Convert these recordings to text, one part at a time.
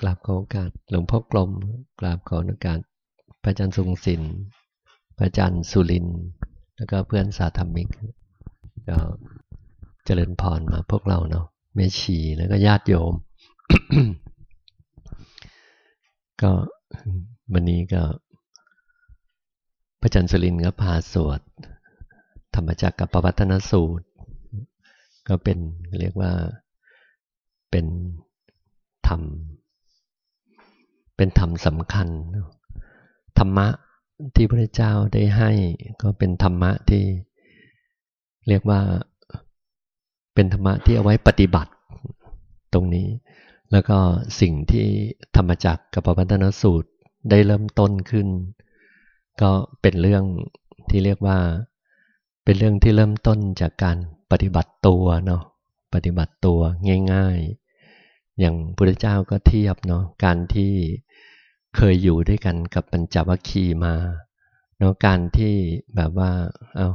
กราบขอโอกาสหลวงพ่อกลม กราบขอโอกาสพระอาจารย์ทรงศิลป์พระอาจารย์สุริน แล้วก็เพื่อนสาธมิกก็เจริญพรมาพวกเราเนาะเมชีแล้วก็ญาติโยม ก็วันนี้ก็ พระอาจารย์สุรินก็พาสวด ธรรมจักรกับปวัตนสูตร ก็เป็นเรียกว่าเป็น รรม เป็นธรรมสำคัญ ธรรมะที่พระเจ้าได้ให้ก็เป็นธรรมะที่เรียกว่าเป็นธรรมะที่เอาไว้ปฏิบัติตรงนี้ แล้วก็สิ่งที่ธรรมจักรกับปวัตนสูตรได้เริ่มต้นขึ้น ก็เป็นเรื่องที่เรียกว่า เป็นเรื่องที่เริ่มต้นจากการปฏิบัติตัวเนาะปฏิบัติตัวง่าย ๆ อย่างพระเจ้าก็เทียบเนาะการที่เคยอยู่ด้วยกันกับปัญจวัคคีมาเนาะการที่แบบว่าเอา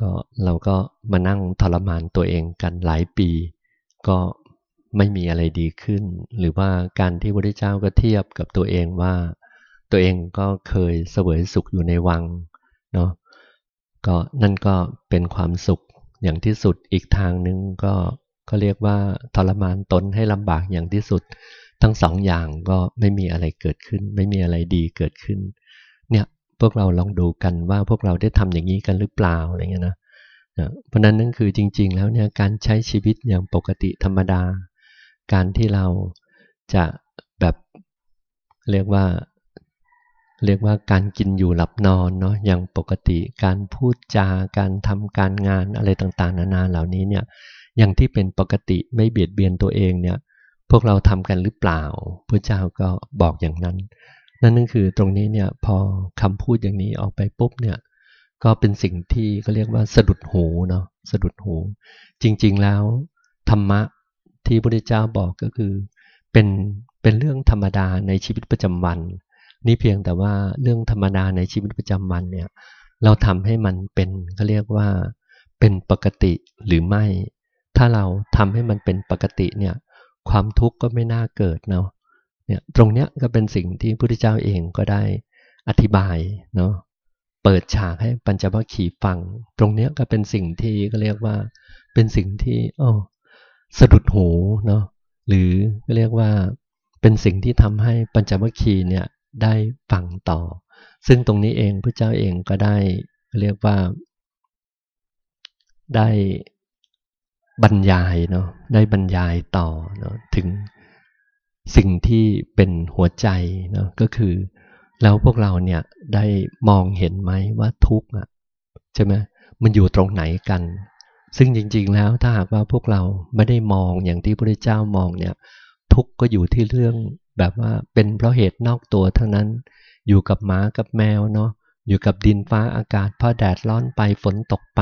ก็เราก็มานั่งทรมานตัวเองกันหลายปี ก็ไม่มีอะไรดีขึ้น หรือว่าการที่พระเจ้าก็เทียบกับตัวเองว่า ตัวเองก็เคยเสวยสุขอยู่ในวังเนาะก็นั่นก็เป็นความสุขอย่างที่สุดอีกทางนึงก็ ก็เรียกว่าทรมานตนให้ลำบากอย่างที่สุด ทั้งสองอย่างก็ไม่มีอะไรเกิดขึ้น ไม่มีอะไรดีเกิดขึ้น เนี่ยพวกเราลองดูกันว่าพวกเราได้ทำอย่างนี้กันหรือเปล่าอะไรเงี้ยนะเพราะนั้นนั่นคือจริง ๆ แล้วเนี่ยการใช้ชีวิตอย่างปกติธรรมดา การที่เราจะแบบเรียกว่าเรียกว่าการกินอยู่หลับนอนเนาะอย่างปกติการพูดจาการทำการงานอะไรต่างๆ นานาเหล่านี้เนี่ย อย่างที่เป็นปกติไม่เบียดเบียนตัวเองเนี่ยพวกเราทำกันหรือเปล่าพระเจ้าก็บอกอย่างนั้น นั่นนั่นคือตรงนี้เนี่ยพอคำพูดอย่างนี้ออกไปปุ๊บเนี่ยก็เป็นสิ่งที่เขาเรียกว่าสะดุดหูเนาะสะดุดหู จริงๆแล้วธรรมะที่พระเจ้าบอกก็คือเป็นเป็นเรื่องธรรมดาในชีวิตประจำวัน นี่เพียงแต่ว่าเรื่องธรรมดาในชีวิตประจำวันเนี่ยเราทำให้มันเป็นเขาเรียกว่าเป็นปกติหรือไม่ ถ้าเราทำให้มันเป็นปกติเนี่ยความทุกข์ก็ไม่น่าเกิดเนาะเนี่ยตรงเนี้ยก็เป็นสิ่งที่พระพุทธเจ้าเองก็ได้อธิบายเนาะเปิดฉากให้ปัญจวัคคีย์ฟัง ตรงเนี้ยก็เป็นสิ่งที่ก็เรียกว่าเป็นสิ่งที่อ๋อสะดุดหูเนาะหรือก็เรียกว่าเป็นสิ่งที่ทำให้ปัญจวัคคีย์เนี่ยได้ฟังต่อ ซึ่งตรงนี้เองพระเจ้าเองก็ได้เรียกว่า ได้ บรรยายเนาะได้บรรยายต่อเนาะถึงสิ่งที่เป็นหัวใจเนาะก็คือ แล้วพวกเราเนี่ยได้มองเห็นไหมว่าทุกข์อะใช่ไหมมันอยู่ตรงไหนกัน ซึ่งจริง ๆ แล้วถ้าหากว่าพวกเราไม่ได้มองอย่างที่พระเจ้ามองเนี่ย ทุกข์ก็อยู่ที่เรื่องแบบว่าเป็นเพราะเหตุนอกตัวทั้งนั้น อยู่กับหมากับแมวเนาะอยู่กับดินฟ้าอากาศพอแดดร้อนไปฝนตกไป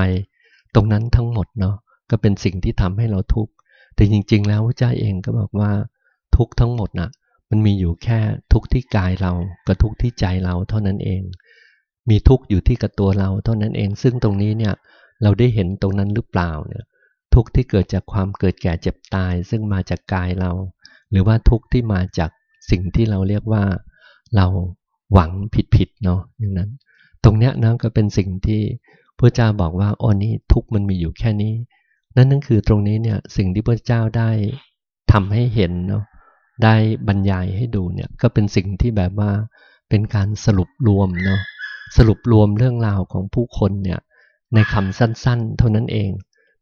ตรงนั้นทั้งหมดเนาะ ก็เป็นสิ่งที่ทำให้เราทุกข์แต่จริง ๆ แล้วพระเจ้าเองก็บอกว่าทุกข์ทั้งหมดนะ่ะมันมีอยู่แค่ทุกข์ที่กายเรากับทุกข์ที่ใจเราเท่านั้นเอง มีทุกข์อยู่ที่กับตัวเราเท่านั้นเอง ซึ่งตรงนี้เนี่ยเราได้เห็นตรงนั้นหรือเปล่าเนี่ยทุกข์ที่เกิดจากความเกิดแก่เจ็บตาย ซึ่งมาจากกายเรา หรือว่าทุกข์ที่มาจากสิ่งที่เราเรียกว่าเราหวังผิดๆเนาะอย่างนั้น ตรงเนี้ยนะก็เป็นสิ่งที่พระเจ้าบอกว่าอ๋อนี้ทุกข์มันมีอยู่แค่นี้ นั่นนั่นคือตรงนี้เนี่ยสิ่งที่พระเจ้าได้ทำให้เห็นเนาะได้บรรยายให้ดูเนี่ยก็เป็นสิ่งที่แบบว่าเป็นการสรุปรวมเนาะสรุปรวมเรื่องราวของผู้คนเนี่ยในคำสั้น ๆ เท่านั้นเอง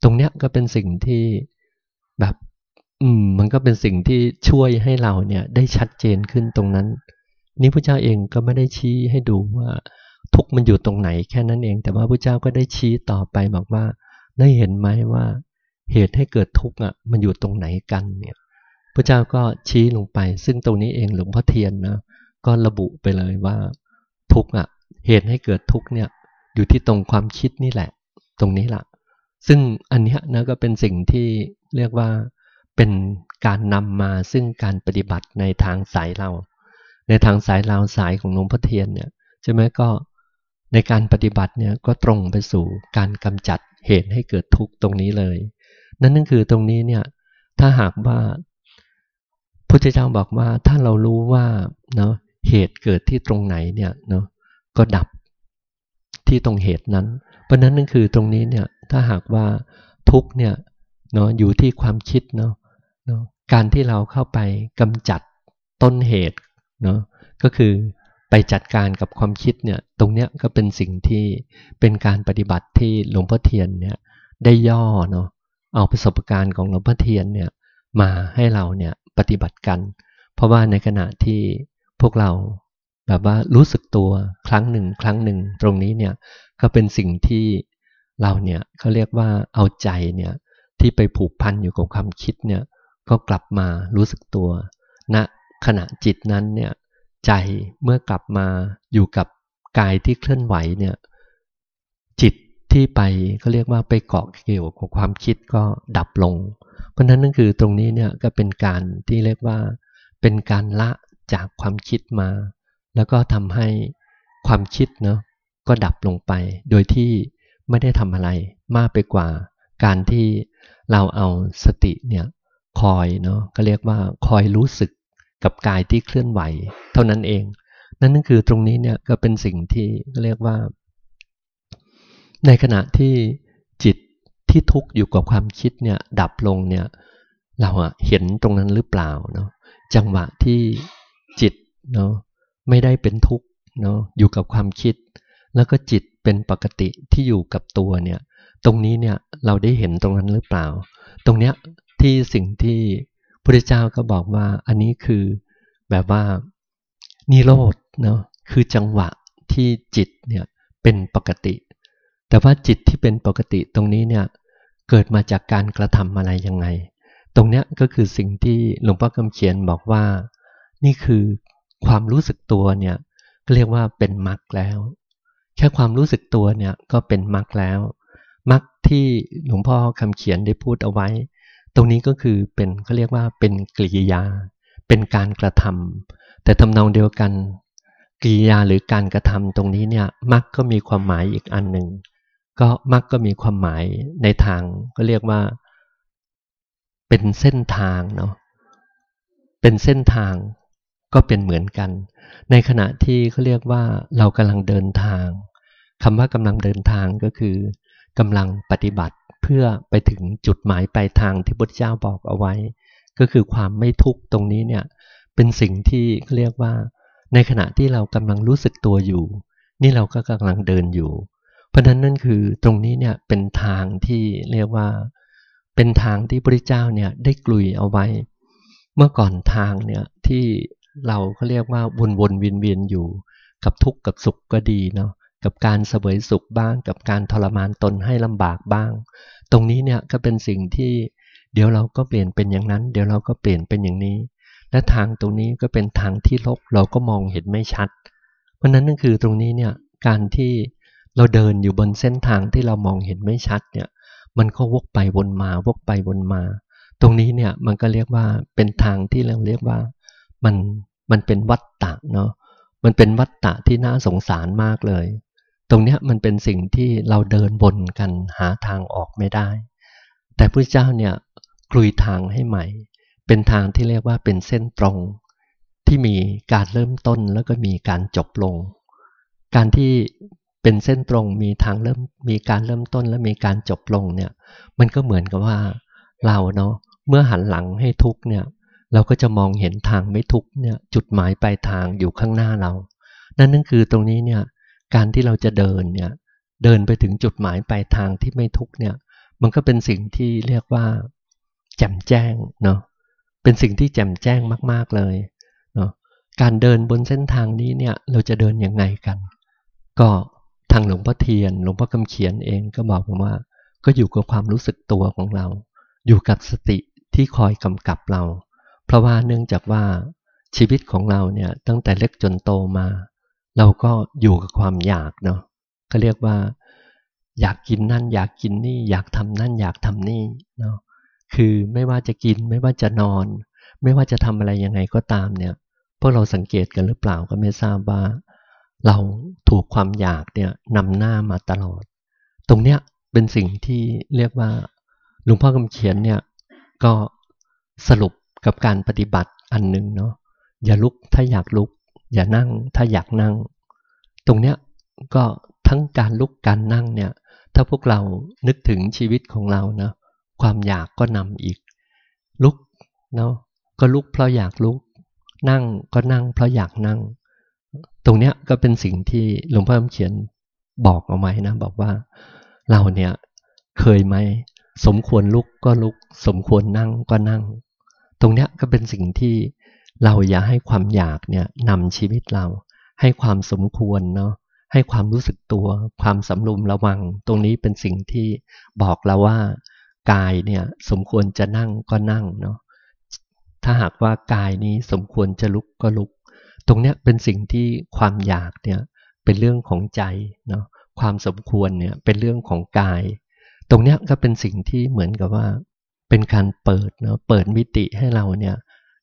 ตรงเนี้ยก็เป็นสิ่งที่แบบอืมมันก็เป็นสิ่งที่ช่วยให้เราเนี่ยได้ชัดเจนขึ้นตรงนั้น นี่พระเจ้าเองก็ไม่ได้ชี้ให้ดูว่าทุกมันอยู่ตรงไหนแค่นั้นเอง แต่ว่าพระเจ้าก็ได้ชี้ต่อไปบอกว่าได้เห็นไหมว่า เหตุให้เกิดทุกข์อะมันอยู่ตรงไหนกันเนี่ยพระเจ้าก็ชี้ลงไป ซึ่งตรงนี้เองหลวงพ่อเทียนนะก็ระบุไปเลยว่าทุกข์อะเหตุให้เกิดทุกข์เนี่ยอยู่ที่ตรงความคิดนี่แหละ ตรงนี้ละซึ่งอันนี้นะก็เป็นสิ่งที่เรียกว่าเป็นการนำมาซึ่งการปฏิบัติในทางสายเรา ในทางสายเราสายของหลวงพ่อเทียนเนี่ยใช่ไหมก็ในการปฏิบัติเนี่ยก็ตรงไปสู่การกำจัดเหตุให้เกิดทุกข์ตรงนี้เลย นั่นนั่นคือตรงนี้เนี่ย ถ้าหากว่าพุทธเจ้าบอกว่าถ้าเรารู้ว่าเนาะเหตุเกิดที่ตรงไหนเนี่ยเนาะก็ดับที่ตรงเหตุนั้น เพราะนั้นนั่นคือตรงนี้เนี่ยถ้าหากว่าทุกเนี่ยเนาะอยู่ที่ความคิดเนาะเนาะการที่เราเข้าไปกำจัดต้นเหตุเนาะก็คือไปจัดการกับความคิดเนี่ยตรงเนี้ยก็เป็นสิ่งที่เป็นการปฏิบัติที่หลวงพ่อเทียนเนี่ยได้ย่อเนาะ เอาประสบการณ์ของหลวงพ่อเทียนเนี่ยมาให้เราเนี่ยปฏิบัติกัน เพราะว่าในขณะที่พวกเราแบบว่ารู้สึกตัวครั้งหนึ่งครั้งหนึ่งตรงนี้เนี่ยก็เป็นสิ่งที่เราเนี่ยเขาเรียกว่าเอาใจเนี่ยที่ไปผูกพันอยู่กับความคิดเนี่ยก็กลับมารู้สึกตัวณนะขณะจิตนั้นเนี่ยใจเมื่อกลับมาอยู่กับกายที่เคลื่อนไหวเนี่ยจิต ที่ไปเขาเรียกว่าไปเกาะเกี่ยวกับความคิดก็ดับลง เพราะนั้นนั่นคือตรงนี้เนี่ยก็เป็นการที่เรียกว่า เป็นการละจากความคิดมา แล้วก็ทำให้ความคิดเนาะก็ดับลงไป โดยที่ไม่ได้ทำอะไรมากไปกว่า การที่เราเอาสติเนี่ยคอยเนาะก็เรียกว่าคอยรู้สึกกับกายที่เคลื่อนไหว เท่านั้นเอง นั่นนั่นคือตรงนี้เนี่ยก็เป็นสิ่งที่เรียกว่า ในขณะที่จิตที่ทุกข์อยู่กับความคิดเนี่ยดับลงเนี่ยเราอะเห็นตรงนั้นหรือเปล่าเนาะจังหวะที่จิตเนาะไม่ได้เป็นทุกข์เนาะอยู่กับความคิด แล้วก็จิตเป็นปกติที่อยู่กับตัวเนี่ยตรงนี้เนี่ยเราได้เห็นตรงนั้นหรือเปล่า ตรงเนี้ยที่สิ่งที่พระเจ้าก็บอกว่าอันนี้คือแบบว่านิโรธเนาะคือจังหวะที่จิตเนี่ยเป็นปกติ แต่ว่าจิตที่เป็นปกติตรงนี้เนี่ยเกิดมาจากการกระทำอะไรยังไง ตรงเนี้ยก็คือสิ่งที่หลวงพ่อคำเขียนบอกว่า นี่คือความรู้สึกตัวเนี่ยก็เรียกว่าเป็นมรรคแล้ว แค่ความรู้สึกตัวเนี่ยก็เป็นมรรคแล้วมรรคที่หลวงพ่อคำเขียนได้พูดเอาไว้ ตรงนี้ก็คือเป็นเขาเรียกว่าเป็นกริยา เป็นการกระทำแต่ทำนองเดียวกันกริยาหรือการกระทำตรงนี้เนี่ยมักก็มีความหมายอีกอันหนึ่ง ก็มักก็มีความหมายในทางก็เรียกว่า เป็นเส้นทางเนาะเป็นเส้นทางก็เป็นเหมือนกัน ในขณะที่เขาเรียกว่าเรากำลังเดินทางคำว่ากำลังเดินทางก็คือกำลังปฏิบัติเพื่อไปถึงจุดหมายปลายทางที่พระเจ้าบอกเอาไว้ ก็คือความไม่ทุกข์ตรงนี้เนี่ยเป็นสิ่งที่เรียกว่า ในขณะที่เรากำลังรู้สึกตัวอยู่ นี่เราก็กำลังเดินอยู่ เพราะนั้นนั่นคือตรงนี้เนี่ยเป็นทางที่เรียกว่า เป็นทางที่พระเจ้าเนี่ยได้กลุยเอาไว้ เมื่อก่อนทางเนี่ยที่เราเขาเรียกว่าวนวนเวียนเวียนอยู่ กับทุกข์กับสุขก็ดีเนาะกับการเสวยสุขบ้าง กับการทรมานตนให้ลำบากบ้าง ตรงนี้เนี่ยก็เป็นสิ่งที่เดี๋ยวเราก็เปลี่ยนเป็นอย่างนั้น เดี๋ยวเราก็เปลี่ยนเป็นอย่างนี้ และทางตรงนี้ก็เป็นทางที่ลบเราก็มองเห็นไม่ชัด เพราะนั้นนั่นคือตรงนี้เนี่ยการที่ เราเดินอยู่บนเส้นทางที่เรามองเห็นไม่ชัดเนี่ย มันก็วกไปวนมาวกไปวนมา ตรงนี้เนี่ยมันก็เรียกว่าเป็นทางที่เราเรียกว่ามันมันเป็นวัฏฏะเนาะมันเป็นวัฏฏะที่น่าสงสารมากเลย ตรงนี้มันเป็นสิ่งที่เราเดินบนกันหาทางออกไม่ได้ แต่พระเจ้าเนี่ยกลุยทางให้ใหม่ เป็นทางที่เรียกว่าเป็นเส้นตรง ที่มีการเริ่มต้นแล้วก็มีการจบลง การที่ เป็นเส้นตรงมีทางเริ่มมีการเริ่มต้นและมีการจบลงเนี่ย มันก็เหมือนกับว่าเราเนาะเมื่อหันหลังให้ทุกเนี่ย เราก็จะมองเห็นทางไม่ทุกเนี่ยจุดหมายปลายทางอยู่ข้างหน้าเรา นั่นนั่นคือตรงนี้เนี่ยการที่เราจะเดินเนี่ยเดินไปถึงจุดหมายปลายทางที่ไม่ทุกเนี่ย มันก็เป็นสิ่งที่เรียกว่า แจ่มแจ้งเนาะเป็นสิ่งที่แจ่มแจ้งมาก ๆเลยเนาะการเดินบนเส้นทางนี้เนี่ยเราจะเดินยังไงกัน ก็างหลวงพ่อเทียน หลวงพ่อคำเขียนเองก็บอกผมว่า ก็อยู่กับความรู้สึกตัวของเรา อยู่กับสติที่คอยกำกับเรา เพราะว่าเนื่องจากว่าชีวิตของเราเนี่ยตั้งแต่เล็กจนโตมา เราก็อยู่กับความอยากเนาะก็เรียกว่า อยากกินนั่น อยากกินนี่อยากทำนั่นอยากทำนี่เนาะคือไม่ว่าจะกินไม่ว่าจะนอน ไม่ว่าจะทำอะไรยังไงก็ตามเนี่ย พวกเราสังเกตกันหรือเปล่าก็ไม่ทราบว่า เราถูกความอยากเนี่ยนำหน้ามาตลอด ตรงเนี้ยเป็นสิ่งที่เรียกว่าหลวงพ่อคำเขียนเนี่ยก็สรุปกับการปฏิบัติอันหนึ่งเนาะอย่าลุกถ้าอยากลุก อย่านั่งถ้าอยากนั่ง ตรงเนี้ยก็ทั้งการลุกการนั่งเนี่ยถ้าพวกเรานึกถึงชีวิตของเรานะความอยากก็นำอีก ลุกเนาะก็ลุกเพราะอยากลุก นั่งก็นั่งเพราะอยากนั่ง ตรงเนี้ยก็เป็นสิ่งที่หลวงพ่อเขียนบอกเอาไว้นะ บอกว่าเราเนี่ยเคยไหมสมควรลุกก็ลุก สมควรนั่งก็นั่ง ตรงเนี้ยก็เป็นสิ่งที่เราอย่าให้ความอยากเนี่ยนำชีวิตเรา ให้ความสมควรเนาะให้ความรู้สึกตัว ความสำรวมระวัง ตรงนี้เป็นสิ่งที่บอกเราว่ากายเนี่ยสมควรจะนั่งก็นั่งเนาะถ้าหากว่ากายนี้สมควรจะลุกก็ลุก ตรงเนี้ยเป็นสิ่งที่ความอยากเนี่ยเป็นเรื่องของใจเนาะความสมควรเนี่ยเป็นเรื่องของกาย ตรงเนี้ยก็เป็นสิ่งที่เหมือนกับว่า เป็นการเปิดเนาะเปิดมิติให้เราเนี่ย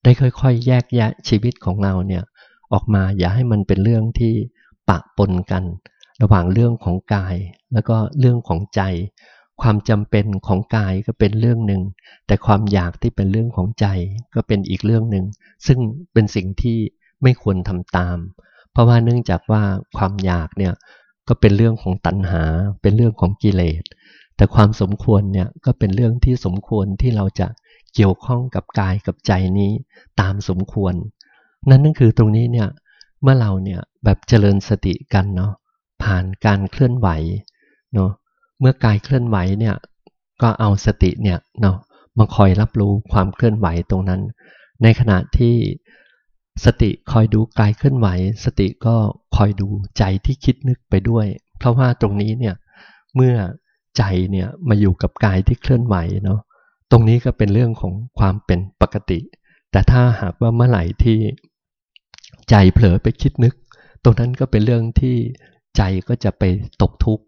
ได้ค่อยๆ แยกแยะชีวิตของเราเนี่ยออกมาอย่าให้มันเป็นเรื่องที่ปะปนกัน ระหว่างเรื่องของกาย แล้วก็เรื่องของใจ ความจำเป็นของกายก็เป็นเรื่องหนึ่ง แต่ความอยากที่เป็นเรื่องของใจก็เป็นอีกเรื่องหนึ่งซึ่งเป็นสิ่งที่ ไม่ควรทำตาม เพราะว่าเนื่องจากว่าความอยากเนี่ยก็เป็นเรื่องของตัณหา เป็นเรื่องของกิเลส แต่ความสมควรเนี่ยก็เป็นเรื่องที่สมควรที่เราจะเกี่ยวข้องกับกายกับใจนี้ตามสมควร นั่นนั่นคือตรงนี้เนี่ยเมื่อเราเนี่ยแบบเจริญสติกันเนาะผ่านการเคลื่อนไหวเนาะเมื่อกายเคลื่อนไหวเนี่ยก็เอาสติเนี่ยเนาะมาคอยรับรู้ความเคลื่อนไหวตรงนั้น ในขณะที่ สติคอยดูกายเคลื่อนไหว สติก็คอยดูใจที่คิดนึกไปด้วย เพราะว่าตรงนี้เนี่ยเมื่อใจเนี่ยมาอยู่กับกายที่เคลื่อนไหวเนาะตรงนี้ก็เป็นเรื่องของความเป็นปกติ แต่ถ้าหากว่าเมื่อไหร่ที่ใจเผลอไปคิดนึก ตรงนั้นก็เป็นเรื่องที่ใจก็จะไปตกทุกข์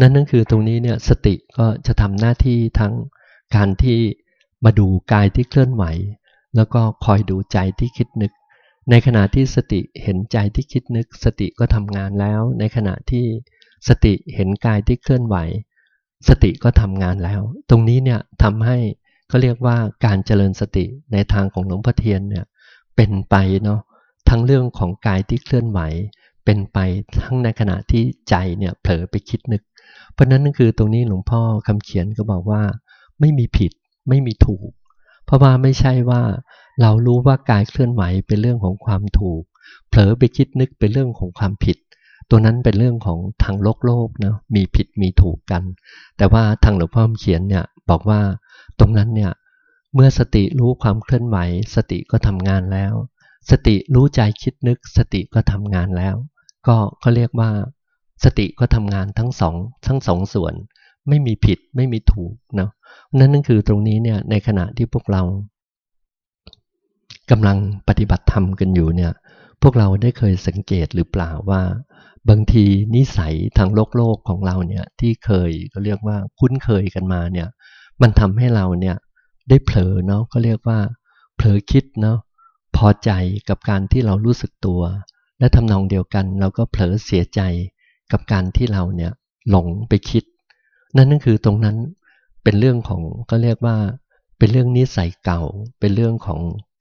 นั่นนั่นคือตรงนี้เนี่ยสติก็จะทำหน้าที่ทั้งการที่มาดูกายที่เคลื่อนไหว แล้วก็คอยดูใจที่คิดนึก ในขณะที่สติเห็นใจที่คิดนึก สติก็ทำงานแล้ว ในขณะที่สติเห็นกายที่เคลื่อนไหว สติก็ทำงานแล้ว ตรงนี้เนี่ยทำให้เขาเรียกว่าการเจริญสติในทางของหลวงพ่อเทียนเนี่ยเป็นไปเนาะทั้งเรื่องของกายที่เคลื่อนไหว เป็นไปทั้งในขณะที่ใจเนี่ยเผลอไปคิดนึก เพราะนั้นนั่นคือตรงนี้หลวงพ่อคำเขียนก็บอกว่า ไม่มีผิดไม่มีถูก เพราะว่าไม่ใช่ว่าเรารู้ว่ากายเคลื่อนไหวเป็นเรื่องของความถูก เผลอไปคิดนึกเป็นเรื่องของความผิด ตัวนั้นเป็นเรื่องของทางโลกโลกนะมีผิดมีถูกกัน แต่ว่าทางหลวงพ่อเขียนเนี่ยบอกว่าตรงนั้นเนี่ยเมื่อสติรู้ความเคลื่อนไหว สติก็ทำงานแล้ว สติรู้ใจคิดนึก สติก็ทำงานแล้ว ก็เขาเรียกว่า สติก็ทำงานทั้งสองทั้งสองส่วน ไม่มีผิดไม่มีถูกเนาะนั่นนั่นคือตรงนี้เนี่ยในขณะที่พวกเรากำลังปฏิบัติธรรมกันอยู่เนี่ย พวกเราได้เคยสังเกตหรือเปล่าว่า บางทีนิสัยทางโลกโลกของเราเนี่ยที่เคยก็เรียกว่าคุ้นเคยกันมาเนี่ย มันทำให้เราเนี่ยได้เผลอเนาะก็เรียกว่า เผลอคิดเนาะพอใจกับการที่เรารู้สึกตัว และทำนองเดียวกัน เราก็เผลอเสียใจกับการที่เราเนี่ยหลงไปคิด นั่นนั่นคือตรงนั้นเป็นเรื่องของก็เรียกว่า เป็นเรื่องนิสัยเก่า เป็นเรื่องของ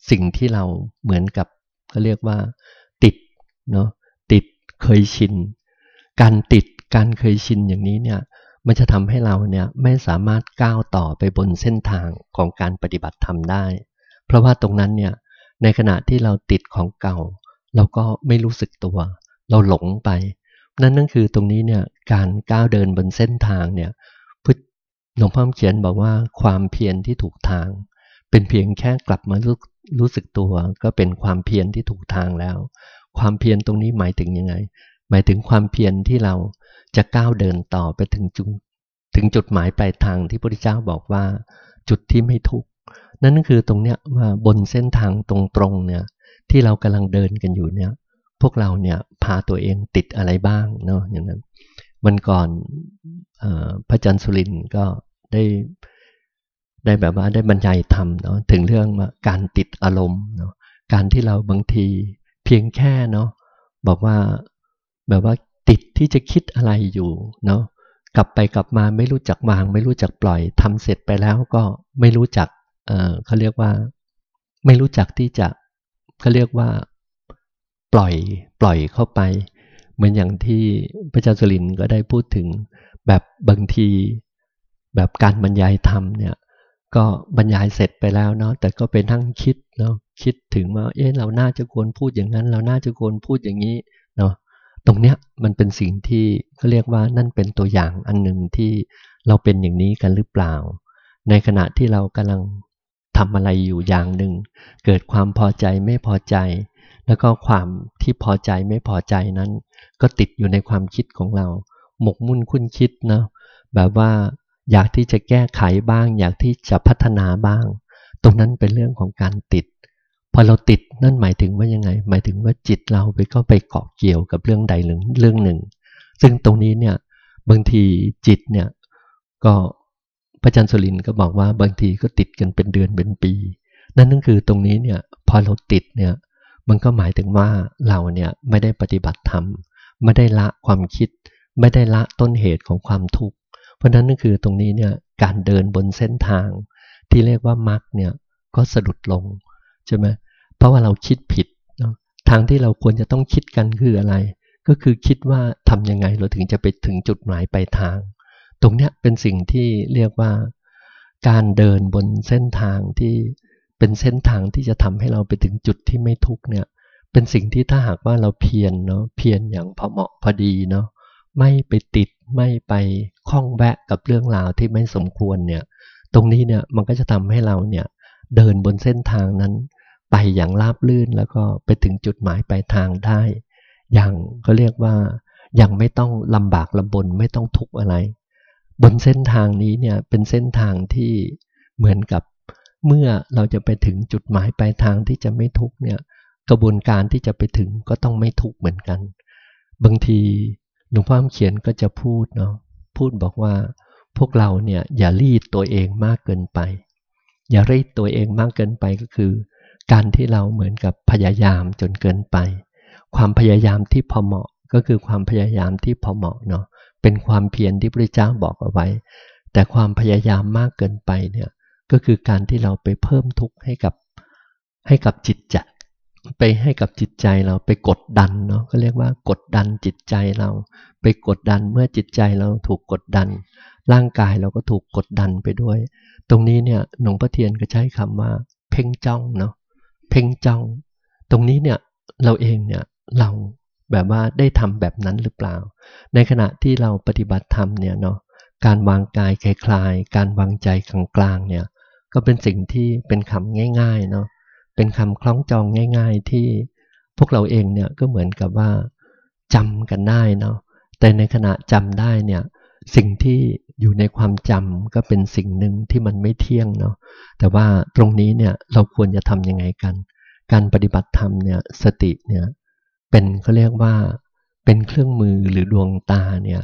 สิ่งที่เราเหมือนกับก็เรียกว่า ติดเนาะติดเคยชิน การติดการเคยชินอย่างนี้เนี่ยมันจะทำให้เราเนี่ยไม่สามารถก้าวต่อไปบนเส้นทางของการปฏิบัติธรรมได้ เพราะว่าตรงนั้นเนี่ยในขณะที่เราติดของเก่า เราก็ไม่รู้สึกตัว เราหลงไป นั่นนั่นคือตรงนี้เนี่ยการก้าวเดินบนเส้นทางเนี่ยพหลวงพ่อเขียนบอกว่าความเพียรที่ถูกทาง เป็นเพียงแค่กลับมารู้รู้สึกตัว ก็เป็นความเพียรที่ถูกทางแล้ว ความเพียรตรงนี้หมายถึงยังไง หมายถึงความเพียรที่เราจะก้าวเดินต่อไปถึงจุดถึงจุดหมายปลายทางที่พระพุทธเจ้าบอกว่าจุดที่ไม่ทุกข์นั่นคือตรงเนี้ยว่าบนเส้นทางตรงๆเนี่ยที่เรากำลังเดินกันอยู่เนี่ย พวกเราเนี่ยพาตัวเองติดอะไรบ้างเนาะอย่างนั้น วันก่อนพระจันทร์สุรินก็ได้ได้แบบว่าได้บรรยายธรรมเนาะถึงเรื่องการติดอารมณ์เนาะการที่เราบางทีเพียงแค่เนาะบอกว่าแบบว่าติดที่จะคิดอะไรอยู่เนาะกลับไปกลับมาไม่รู้จักวาง ไม่รู้จักปล่อยทำเสร็จไปแล้วก็ไม่รู้จักเเขาเรียกว่า ไม่รู้จักที่จะเขาเรียกว่า ปล่อยปล่อยเข้าไป เหมือนอย่างที่พระเจ้าสุรินก็ได้พูดถึงแบบบางที แบบการบรรยายธรรมเนี่ยก็บรรยายเสร็จไปแล้วเนาะแต่ก็ไปนั่งคิดเนาะคิดถึงว่าเอ๊ะเราน่าจะควรพูดอย่างนั้น เราน่าจะควรพูดอย่างนี้เนาะตรงเนี้ยมันเป็นสิ่งที่เขาเรียกว่านั่นเป็นตัวอย่างอันหนึ่งที่เราเป็นอย่างนี้กันหรือเปล่า ในขณะที่เรากำลังทำอะไรอยู่อย่างหนึ่ง เกิดความพอใจไม่พอใจ แล้วก็ความที่พอใจไม่พอใจนั้น ก็ติดอยู่ในความคิดของเรา หมกมุ่นคุ้นคิดนะแบบว่าอยากที่จะแก้ไขบ้าง อยากที่จะพัฒนาบ้าง ตรงนั้นเป็นเรื่องของการติด พอเราติดนั่นหมายถึงว่ายังไง หมายถึงว่าจิตเราไปก็ไปเกาะเกี่ยวกับเรื่องใดหรือเรื่องหนึ่ง ซึ่งตรงนี้เนี่ยบางทีจิตเนี่ยก็พระจันทร์สุรินก็บอกว่าบางทีก็ติดกันเป็นเดือนเป็นปี นั่นนั่นคือตรงนี้เนี่ยพอเราติดเนี่ย มันก็หมายถึงว่าเราเนี่ยไม่ได้ปฏิบัติธรรม ไม่ได้ละความคิด ไม่ได้ละต้นเหตุของความทุกข์ เพราะนั้นนั่นคือตรงนี้เนี่ยการเดินบนเส้นทาง ที่เรียกว่ามรรคเนี่ยก็สะดุดลงใช่ไหมเพราะว่าเราคิดผิดทางที่เราควรจะต้องคิดกันคืออะไร ก็คือคิดว่าทำยังไงเราถึงจะไปถึงจุดหมายปลายทาง ตรงเนี้ยเป็นสิ่งที่เรียกว่า การเดินบนเส้นทางที่ เป็นเส้นทางที่จะทำให้เราไปถึงจุดที่ไม่ทุกเนี่ย เป็นสิ่งที่ถ้าหากว่าเราเพียรเนาะเพียรอย่างพอเหมาะพอดีเนาะไม่ไปติดไม่ไปคล้องแวะกับเรื่องราวที่ไม่สมควรเนี่ย ตรงนี้เนี่ยมันก็จะทำให้เราเนี่ยเดินบนเส้นทางนั้น ไปอย่างราบลื่นแล้วก็ไปถึงจุดหมายปลายทางได้ อย่างเขาเรียกว่ายังไม่ต้องลำบากลำบนไม่ต้องทุกข์อะไร บนเส้นทางนี้เนี่ยเป็นเส้นทางที่เหมือนกับ เมื่อเราจะไปถึงจุดหมายปลายทางที่จะไม่ทุกเนี่ยกระบวนการที่จะไปถึงก็ต้องไม่ทุกเหมือนกัน บางทีหลวงพ่อเขียนก็จะพูดเนาะพูดบอกว่าพวกเราเนี่ยอย่ารีดตัวเองมากเกินไป อย่ารีดตัวเองมากเกินไปก็คือ การที่เราเหมือนกับพยายามจนเกินไป ความพยายามที่พอเหมาะก็คือความพยายามที่พอเหมาะเนาะเป็นความเพียรที่พระเจ้าบอกเอาไว้ แต่ความพยายามมากเกินไปเนี่ย ก็คือการที่เราไปเพิ่มทุกข์ให้กับให้กับจิตใจไปให้กับจิตใจเราไปกดดันเนาะก็เรียกว่ากดดันจิตใจเรา ไปกดดันเมื่อจิตใจเราถูกกดดัน ร่างกายเราก็ถูกกดดันไปด้วย ตรงนี้เนี่ยหลวงพ่อเทียนก็ใช้คำว่า เพ่งจ้องเนาะเพ่งจ้อง ตรงนี้เนี่ยเราเองเนี่ยเราแบบว่าได้ทำแบบนั้นหรือเปล่า ในขณะที่เราปฏิบัติธรรมเนี่ยเนาะการวางกายคลายๆการวางใจกลางๆเนี่ย ก็เป็นสิ่งที่เป็นคำง่ายๆเนาะเป็นคำคล้องจองง่าย ๆ ที่พวกเราเองเนี่ยก็เหมือนกับว่าจำกันได้เนาะแต่ในขณะจำได้เนี่ยสิ่งที่อยู่ในความจำก็เป็นสิ่งหนึ่งที่มันไม่เที่ยงเนาะแต่ว่าตรงนี้เนี่ยเราควรจะทำยังไงกัน การปฏิบัติธรรมเนี่ยสติเนี่ยเป็นเขาเรียกว่าเป็นเครื่องมือหรือดวงตาเนี่ย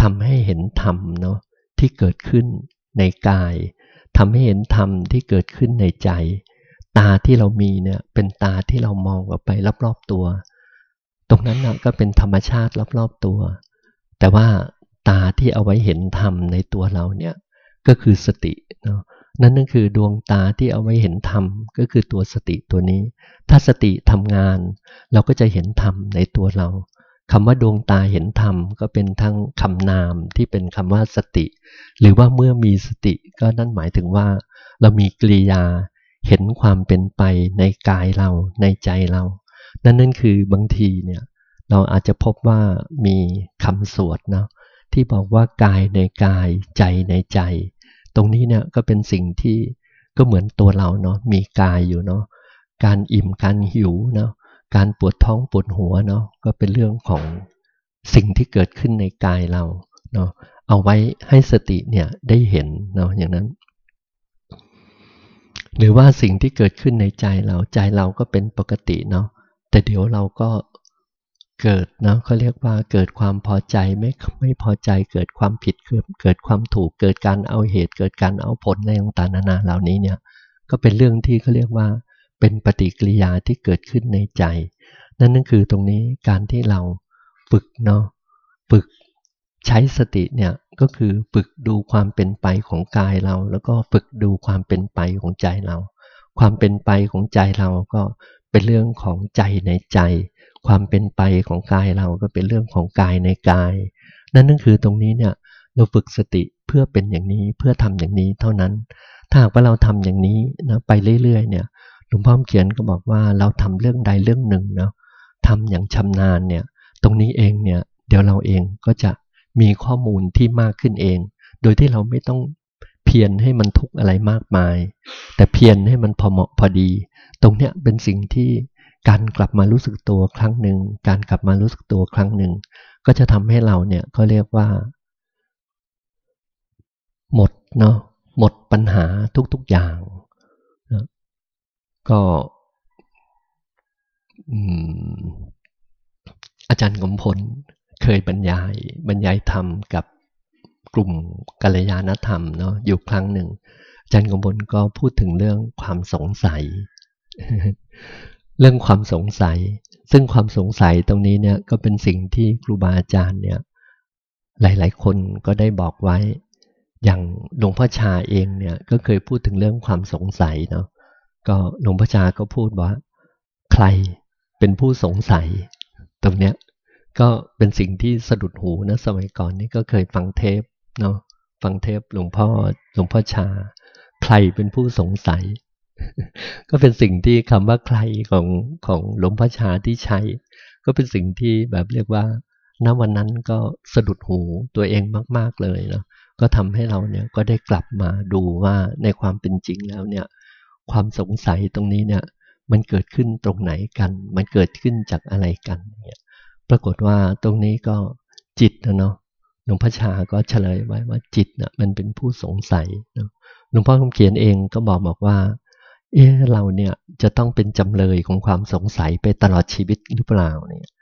ทำให้เห็นธรรมเนาะที่เกิดขึ้นในกาย ทำให้เห็นธรรมที่เกิดขึ้นในใจ ตาที่เรามีเนี่ยเป็นตาที่เรามองออกไปรอบๆตัว ตรงนั้นนะก็เป็นธรรมชาติรอบๆตัว แต่ว่าตาที่เอาไว้เห็นธรรมในตัวเราเนี่ยก็คือสติเนาะนั่นนั่นคือดวงตาที่เอาไว้เห็นธรรมก็คือตัวสติตัวนี้ ถ้าสติทำงาน เราก็จะเห็นธรรมในตัวเรา คำว่าดวงตาเห็นธรรมก็เป็นทั้งคำนามที่เป็นคำว่าสติ หรือว่าเมื่อมีสติก็นั่นหมายถึงว่า เรามีกิริยาเห็นความเป็นไปในกายเราในใจเรา นั่นนั่นคือบางทีเนี่ยเราอาจจะพบว่ามีคำสวดเนาะที่บอกว่ากายในกายใจในใจ ตรงนี้เนี่ยก็เป็นสิ่งที่ก็เหมือนตัวเราเนาะมีกายอยู่เนาะการอิ่มการหิวเนาะ การปวดท้องปวดหัวเนาะก็เป็นเรื่องของสิ่งที่เกิดขึ้นในกายเราเนาะเอาไว้ให้สติเนี่ยได้เห็นเนาะอย่างนั้น หรือว่าสิ่งที่เกิดขึ้นในใจเราใจเราก็เป็นปกติเนาะแต่เดี๋ยวเราก็เกิดเนาะเขาเรียกว่าเกิดความพอใจไม่ไม่พอใจเกิดความผิดเกิดความถูกเกิดการเอาเหตุ เกิดการเอาผลในต่างๆนานาเหล่านี้เนี่ยก็เป็นเรื่องที่เขาเรียกว่า เป็นปฏิกิริยาที่เกิดขึ้นในใจ นั่นนั่นคือตรงนี้การที่เราฝึกเนาะฝึกใช้สติเนี่ยก็คือฝึกดูความเป็นไปของกายเรา แล้วก็ฝึกดูความเป็นไปของใจเรา ความเป็นไปของใจเราก็เป็นเรื่องของใจในใจ ความเป็นไปของกายเราก็เป็นเรื่องของกายในกาย นั่นนั่นคือตรงนี้เนี่ยเราฝึกสติเพื่อเป็นอย่างนี้เพื่อทำอย่างนี้เท่านั้น ถ้าหากว่าเราทำอย่างนี้นะไปเรื่อยๆเนี่ย หลวงพ่อเขียนก็บอกว่าเราทำเรื่องใดเรื่องหนึ่งเนาะทำอย่างชำนาญเนี่ย ตรงนี้เองเนี่ย เดี๋ยวเราเองก็จะมีข้อมูลที่มากขึ้นเอง โดยที่เราไม่ต้องเพียรให้มันทุกอะไรมากมาย แต่เพียรให้มันพอเหมาะพอดี ตรงเนี้ยเป็นสิ่งที่การกลับมารู้สึกตัวครั้งหนึ่ง การกลับมารู้สึกตัวครั้งหนึ่ง ก็จะทำให้เราเนี่ยก็เรียกว่า หมดเนาะหมดปัญหาทุกๆอย่าง ก็อาจารย์กมพลเคยบรรยายบรรยายธรรมกับกลุ่มกัลยาณธรรมเนาะอยู่ครั้งหนึ่ง อาจารย์กมพลก็พูดถึงเรื่องความสงสัย เรื่องความสงสัย ซึ่งความสงสัยตรงนี้เนี่ยก็เป็นสิ่งที่ครูบาอาจารย์เนี่ยหลาย ๆ คนก็ได้บอกไว้ อย่างหลวงพ่อชาเองเนี่ยก็เคยพูดถึงเรื่องความสงสัยเนาะ ก็หลวงพ่อชาก็พูดว่า ใครเป็นผู้สงสัย ตรงเนี้ยก็เป็นสิ่งที่สะดุดหูนะสมัยก่อนนี่ก็เคยฟังเทปเนาะฟังเทปหลวงพ่อหลวงพ่อชา ใครเป็นผู้สงสัย ก็เป็นสิ่งที่คำว่าใครของของหลวงพ่อชาที่ใช้ ก็เป็นสิ่งที่แบบเรียกว่าณวันนั้นก็สะดุดหูตัวเองมาก ๆเลยเนาะก็ทำให้เราเนี่ยก็ได้กลับมาดูว่าในความเป็นจริงแล้วเนี่ย ความสงสัยตรงนี้เนี่ย มันเกิดขึ้นตรงไหนกัน มันเกิดขึ้นจากอะไรกันเนี่ยปรากฏว่าตรงนี้ก็จิตนะเนาะหลวงพ่อชาก็เฉลยไว้ว่าจิตนะ่ะมันเป็นผู้สงสัยเนาะหลวงพ่อคำเขียนเองก็บอกบอกว่า เออเราเนี่ยจะต้องเป็นจำเลยของความสงสัยไปตลอดชีวิตหรือเปล่าเนี่ย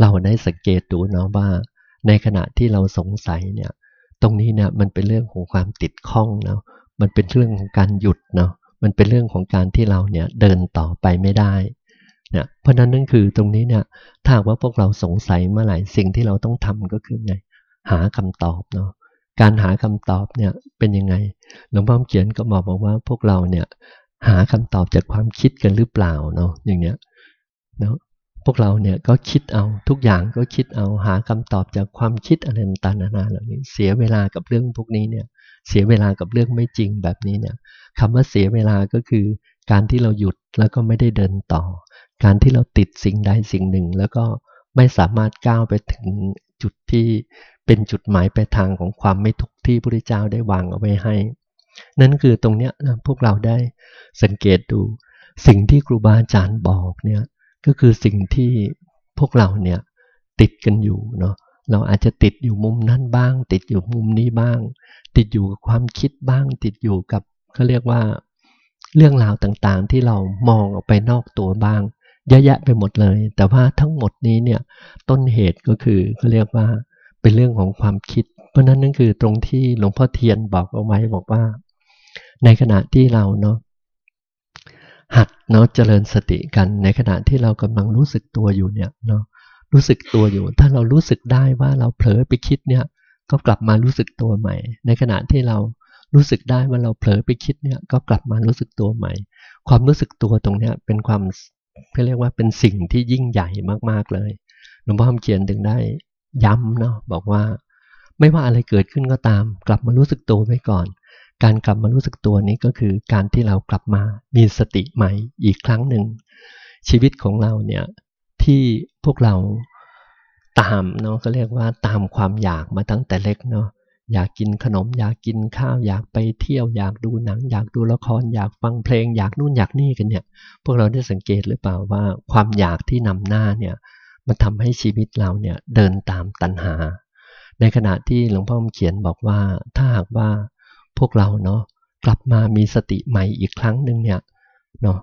เราได้สังเกตดูเนาะว่า ในขณะที่เราสงสัยเนี่ย ตรงนี้เนี่ยมันเป็นเรื่องของความติดข้องเนาะมันเป็นเรื่องของการหยุดเนาะ มันเป็นเรื่องของการที่เราเนี่ยเดินต่อไปไม่ได้เนี่ยเพราะนั้นนั่นคือตรงนี้เนี่ยถ้าว่าพวกเราสงสัยเมื่อไหร่สิ่งที่เราต้องทำก็คือไงหาคำตอบเนาะการหาคำตอบเนี่ยเป็นยังไงหลวงพ่อเขียนก็บอกบอกว่าพวกเราเนี่ยหาคำตอบจากความคิดกันหรือเปล่าเนาะอย่างเนี้ยเนาะพวกเราเนี่ยก็คิดเอาทุกอย่างก็คิดเอาหาคำตอบจากความคิดอะไรต่างๆนานาเหล่านี้เสียเวลากับเรื่องพวกนี้เนี่ย เสียเวลากับเรื่องไม่จริงแบบนี้เนี่ยคำว่าเสียเวลาก็คือ การที่เราหยุดแล้วก็ไม่ได้เดินต่อ การที่เราติดสิ่งใดสิ่งหนึ่ง แล้วก็ไม่สามารถก้าวไปถึงจุดที่เป็นจุดหมายปลายทางของความไม่ทุกข์ที่พระพุทธเจ้าได้วางเอาไว้ให้ นั่นคือตรงเนี้ยนะพวกเราได้สังเกตดูสิ่งที่ครูบาอาจารย์บอกเนี่ยก็คือสิ่งที่พวกเราเนี่ยติดกันอยู่เนาะ เราอาจจะติดอยู่มุมนั้นบ้าง ติดอยู่มุมนี้บ้าง ติดอยู่กับความคิดบ้าง ติดอยู่กับเขาเรียกว่า เรื่องราวต่างๆ ที่เรามองออกไปนอกตัวบ้าง เยอะแยะไปหมดเลย แต่ว่าทั้งหมดนี้เนี่ยต้นเหตุก็คือเขาเรียกว่าเป็นเรื่องของความคิด เพราะนั้นนั่นคือตรงที่หลวงพ่อเทียนบอกเอาไว้บอกว่า ในขณะที่เราเนาะหัดเนาะเจริญสติกันในขณะที่เรากำลังรู้สึกตัวอยู่เนี่ยเนาะ รู้สึกตัวอยู่ ถ้าเรารู้สึกได้ว่าเราเผลอไปคิดเนี่ย ก็กลับมารู้สึกตัวใหม่ ในขณะที่เรารู้สึกได้ว่าเราเผลอไปคิดเนี่ย ก็กลับมารู้สึกตัวใหม่ ความรู้สึกตัวตรงเนี้ยเป็นความเขาเรียกว่าเป็นสิ่งที่ยิ่งใหญ่มากๆเลย หลวงพ่อคำเขียนถึงได้ย้ำเนาะบอกว่า ไม่ว่าอะไรเกิดขึ้นก็ตาม กลับมารู้สึกตัวไว้ก่อน การกลับมารู้สึกตัวนี้ก็คือการที่เรากลับมามีสติใหม่อีกครั้งหนึ่งชีวิตของเราเนี่ย ที่พวกเราตามเนาะก็เรียกว่าตามความอยากมาตั้งแต่เล็กเนาะอยากกินขนม อยากกินข้าว อยากไปเที่ยว อยากดูหนัง อยากดูละคร อยากฟังเพลง อยากนู่นอยากนี่กันเนี่ย พวกเราได้สังเกตหรือเปล่าว่า ความอยากที่นำหน้าเนี่ยมันทำให้ชีวิตเราเนี่ยเดินตามตัณหา ในขณะที่หลวงพ่อเขียนบอกว่าถ้าหากว่าพวกเราเนาะกลับมามีสติใหม่อีกครั้งหนึ่งเนี่ยเนาะ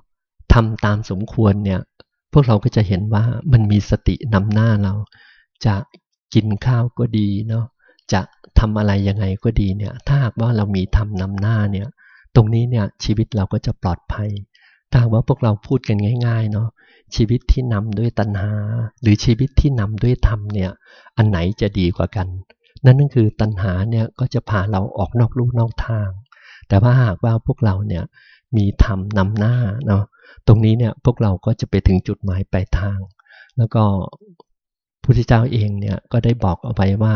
ทำตามสมควรเนี่ย พวกเราก็จะเห็นว่ามันมีสตินำหน้าเรา จะกินข้าวก็ดีเนาะจะทำอะไรยังไงก็ดีเนี่ยถ้าหากว่าเรามีทำนำหน้าเนี่ยตรงนี้เนี่ยชีวิตเราก็จะปลอดภัย ถ้าว่าพวกเราพูดกันง่ายๆเนาะชีวิตที่นำด้วยตัณหา หรือชีวิตที่นำด้วยธรรมเนี่ยอันไหนจะดีกว่ากัน นั่นก็คือตัณหาเนี่ยก็จะพาเราออกนอกลู่นอกทาง แต่ว่าหากว่าพวกเราเนี่ยมีธรรมนำหน้าเนาะ ตรงนี้เนี่ยพวกเราก็จะไปถึงจุดหมายปลายทาง แล้วก็พุทธเจ้าเองเนี่ยก็ได้บอกเอาไว้ว่า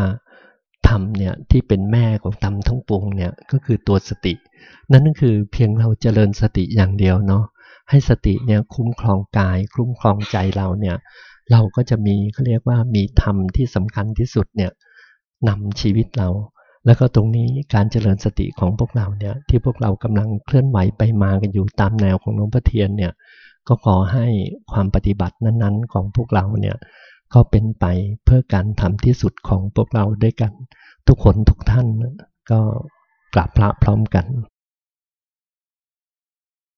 ธรรมเนี่ยที่เป็นแม่ของธรรมทั้งปวงเนี่ยก็คือตัวสติ นั่นก็คือเพียงเราเจริญสติอย่างเดียวเนาะให้สติเนี่ยคุ้มครองกาย คุ้มครองใจเราเนี่ยเราก็จะมีเขาเรียกว่ามีธรรมที่สำคัญที่สุดเนี่ยนำชีวิตเรา แล้วก็ตรงนี้การเจริญสติของพวกเราเนี่ยที่พวกเรากำลังเคลื่อนไหวไปมากันอยู่ตามแนวของหลวงพ่อเทียนเนี่ยก็ขอให้ความปฏิบัตินั้นๆ ของพวกเราเนี่ยก็เป็นไปเพื่อการทำที่สุดของพวกเราด้วยกัน ทุกคนทุกท่านก็กราบพระพร้อมกัน